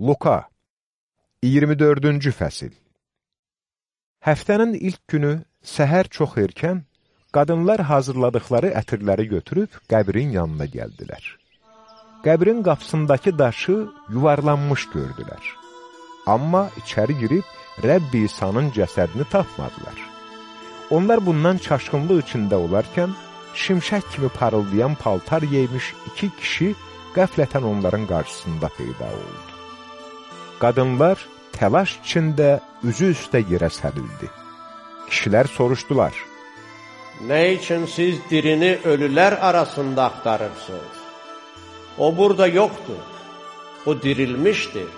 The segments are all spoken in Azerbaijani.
Luka 24-cü fəsil Həftənin ilk günü səhər çox erkən, qadınlar hazırladıqları ətirləri götürüb qəbrin yanına gəldilər. Qəbrin qapısındakı daşı yuvarlanmış gördülər. Amma içəri girib Rəbbi İsa'nın cəsədini tapmadılar. Onlar bundan çaşqınlıq içində olarkən, şimşək kimi parıldayan paltar yeymiş iki kişi qəflətən onların qarşısında peyda oldu. Qadınlar təlaş içində üzü üstə yerə sərildi. Kişilər soruşdular. Nə üçün siz dirini ölülər arasında axtarırsınız? O burada yoxdur, o dirilmişdir.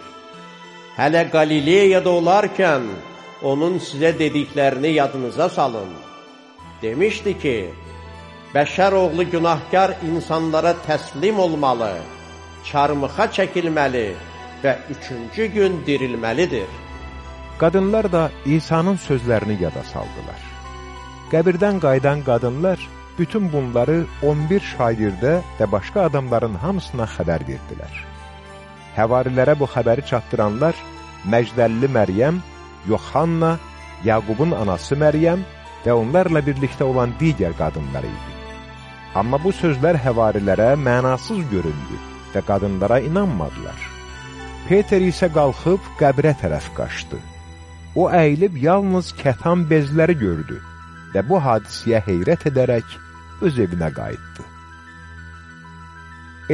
Hələ Qalileyada olarkən onun sizə dediklərini yadınıza salın. Demişdi ki, bəşər oğlu günahkar insanlara təslim olmalı, çarmıxa çəkilməli və üçüncü gün dirilməlidir. Qadınlar da İsa'nın sözlərini yada saldılar. Qəbirdən qaydan qadınlar bütün bunları 11 şagirdə və başqa adamların hamısına xəbər verdilər. Həvarilərə bu xəbəri çatdıranlar Məcdəlli Məryəm, Yoxanna, Yaqubun anası Məryəm və onlarla birlikdə olan digər qadınlar idi. Amma bu sözlər həvarilərə mənasız göründü və qadınlara inanmadılar. Peter isə qalxıb qəbrə tərəf qaçdı. O əyilib yalnız kətan bezləri gördü və bu hadisiyə heyrət edərək öz evinə qayıtdı.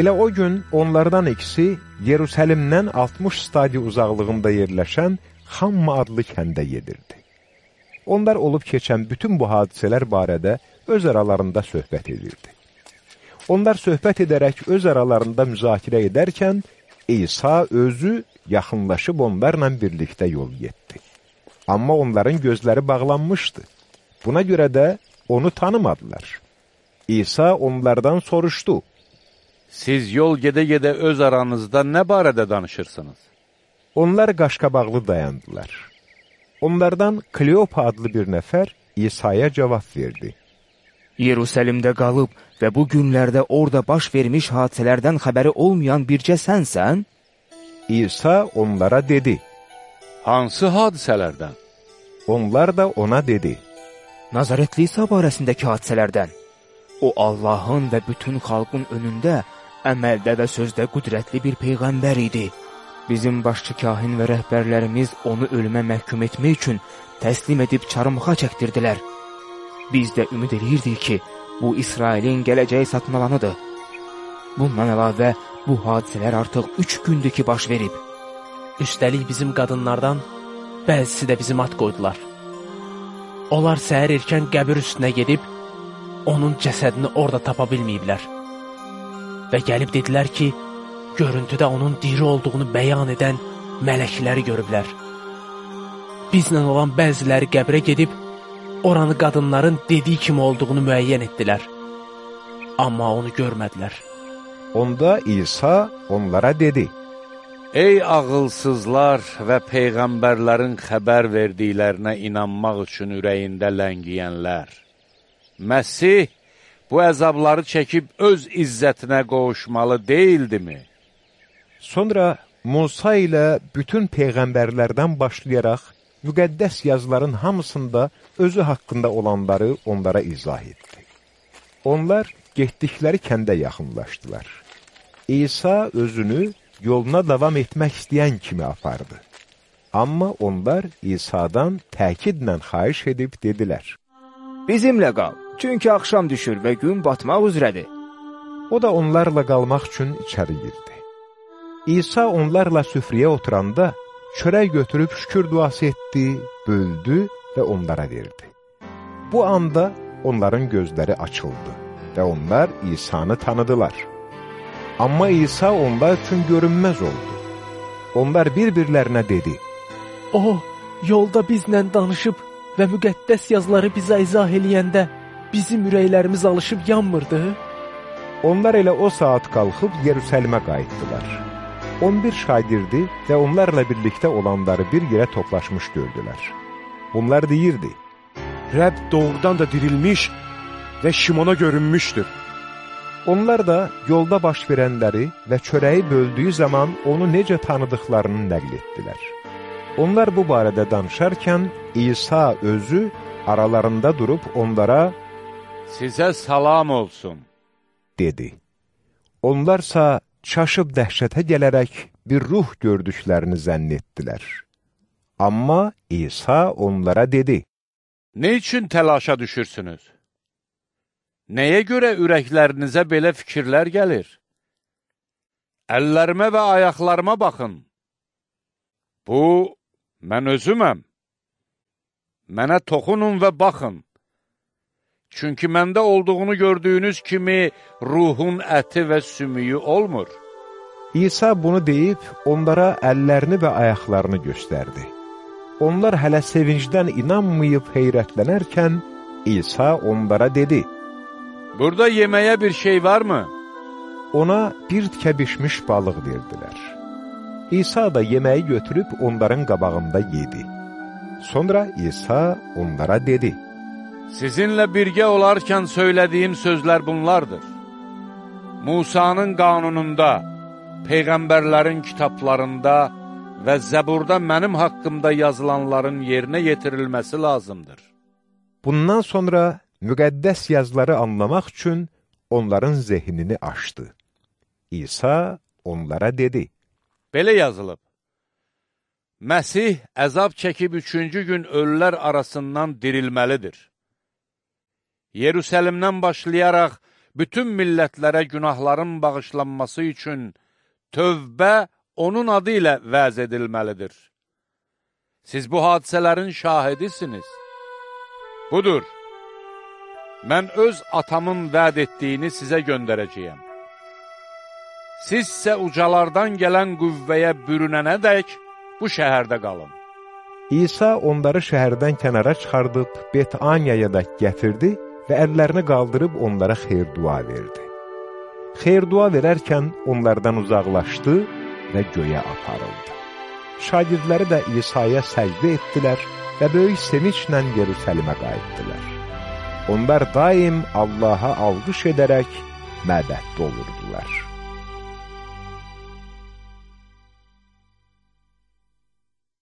Elə o gün onlardan ikisi Yerusəlimdən 60 stadi uzaqlığında yerləşən Xamma adlı kəndə yedirdi. Onlar olub keçən bütün bu hadisələr barədə öz aralarında söhbət edirdi. Onlar söhbət edərək öz aralarında müzakirə edərkən, İsa özü yaxınlaşıb onlarla birlikdə yol getdi. Amma onların gözləri bağlanmışdı. Buna görə də onu tanımadılar. İsa onlardan soruşdu. Siz yol gedə-gedə öz aranızda nə barədə danışırsınız? Onlar qaşqabaqlı dayandılar. Onlardan Kleopa adlı bir nəfər İsa'ya cavab verdi. Yerusəlimdə qalıb və bu günlərdə orada baş vermiş hadisələrdən xəbəri olmayan bircə sənsən? İsa onlara dedi. Hansı hadisələrdən? Onlar da ona dedi. Nazaretli İsa barəsindəki hadisələrdən. O Allahın və bütün xalqın önündə əməldə və sözdə qüdrətli bir peyğəmbər idi. Bizim başçı kahin və rəhbərlərimiz onu ölümə məhkum etmək üçün təslim edib çarmıxa çəkdirdilər. Biz də ümid edirdik ki, bu İsrailin gələcəyi satın alanıdır. Bundan əlavə, bu hadisələr artıq üç gündür ki, baş verib. Üstəlik bizim qadınlardan bəzisi də bizim at qoydular. Onlar səhər erkən qəbir üstünə gedib, onun cəsədini orada tapa bilməyiblər. Və gəlib dedilər ki, görüntüdə onun diri olduğunu bəyan edən mələkləri görüblər. Bizlə olan bəziləri qəbrə gedib, oranı qadınların dediyi kimi olduğunu müəyyən etdilər. Amma onu görmədilər. Onda İsa onlara dedi. Ey ağılsızlar və peyğəmbərlərin xəbər verdiklərinə inanmaq üçün ürəyində ləngiyənlər. Məsih bu əzabları çəkib öz izzətinə qovuşmalı deyildimi? Sonra Musa ilə bütün peyğəmbərlərdən başlayaraq müqəddəs yazıların hamısında özü haqqında olanları onlara izah etdi. Onlar getdikləri kəndə yaxınlaşdılar. İsa özünü yoluna davam etmək istəyən kimi apardı. Amma onlar İsa'dan təkidlə xahiş edib dedilər. Bizimlə qal, çünki axşam düşür və gün batmaq üzrədir. O da onlarla qalmaq üçün içəri girdi. İsa onlarla süfriyə oturanda, çörək götürüb şükür duası etdi, böldü və onlara verdi. Bu anda onların gözləri açıldı və onlar İsa'nı tanıdılar. Amma İsa onlar üçün görünməz oldu. Onlar bir-birlərinə dedi, O, yolda bizlə danışıb və müqəddəs yazıları bizə izah eləyəndə bizim ürəklərimiz alışıb yanmırdı? Onlar elə o saat qalxıb Yerusəlimə qayıtdılar. 11 şagirdi və onlarla birlikdə olanları bir yerə toplaşmış gördülər. Bunlar deyirdi, Rəbb doğrudan da dirilmiş və Şimona görünmüşdür. Onlar da yolda baş verənləri və çörəyi böldüyü zaman onu necə tanıdıqlarını nəql etdilər. Onlar bu barədə danışarkən İsa özü aralarında durub onlara Sizə salam olsun. dedi. Onlarsa çaşıb dəhşətə gələrək bir ruh gördüklərini zənn etdilər. Amma İsa onlara dedi, Ne üçün təlaşa düşürsünüz? Nəyə görə ürəklərinizə belə fikirlər gəlir? Əllərimə və ayaqlarıma baxın. Bu, mən özüməm. Mənə toxunun və baxın. Çünki məndə olduğunu gördüyünüz kimi ruhun əti və sümüyü olmur. İsa bunu deyib onlara əllərini və ayaqlarını göstərdi. Onlar hələ sevincdən inanmayıb heyrətlənərkən İsa onlara dedi, Burada yeməyə bir şey varmı? ona bir tikə bişmiş balıq verdilər. İsa da yeməyi götürüb onların qabağında yedi. Sonra İsa onlara dedi, Sizinlə birgə olarkən söylədiyim sözlər bunlardır. Musanın qanununda, Peyğəmbərlərin kitablarında və Zəburda mənim haqqımda yazılanların yerinə yetirilməsi lazımdır. Bundan sonra müqəddəs yazıları anlamaq üçün onların zehnini açdı. İsa onlara dedi, Belə yazılıb. Məsih əzab çəkib üçüncü gün ölülər arasından dirilməlidir. Yerusəlimdən başlayaraq bütün millətlərə günahların bağışlanması üçün tövbə onun adı ilə vəz edilməlidir. Siz bu hadisələrin şahidisiniz. Budur, mən öz atamın vəd etdiyini sizə göndərəcəyəm. Sizsə ucalardan gələn qüvvəyə bürünənə dək bu şəhərdə qalın. İsa onları şəhərdən kənara çıxardıb Betaniyaya da gətirdi və əllərini qaldırıb onlara xeyr dua verdi. Xeyr dua verərkən onlardan uzaqlaşdı və göyə aparıldı. Şagirdləri də İsa'ya səcdə etdilər və böyük sevinçlə Yerusəlimə qayıtdılar. Onlar daim Allaha alqış edərək məbəddə olurdular.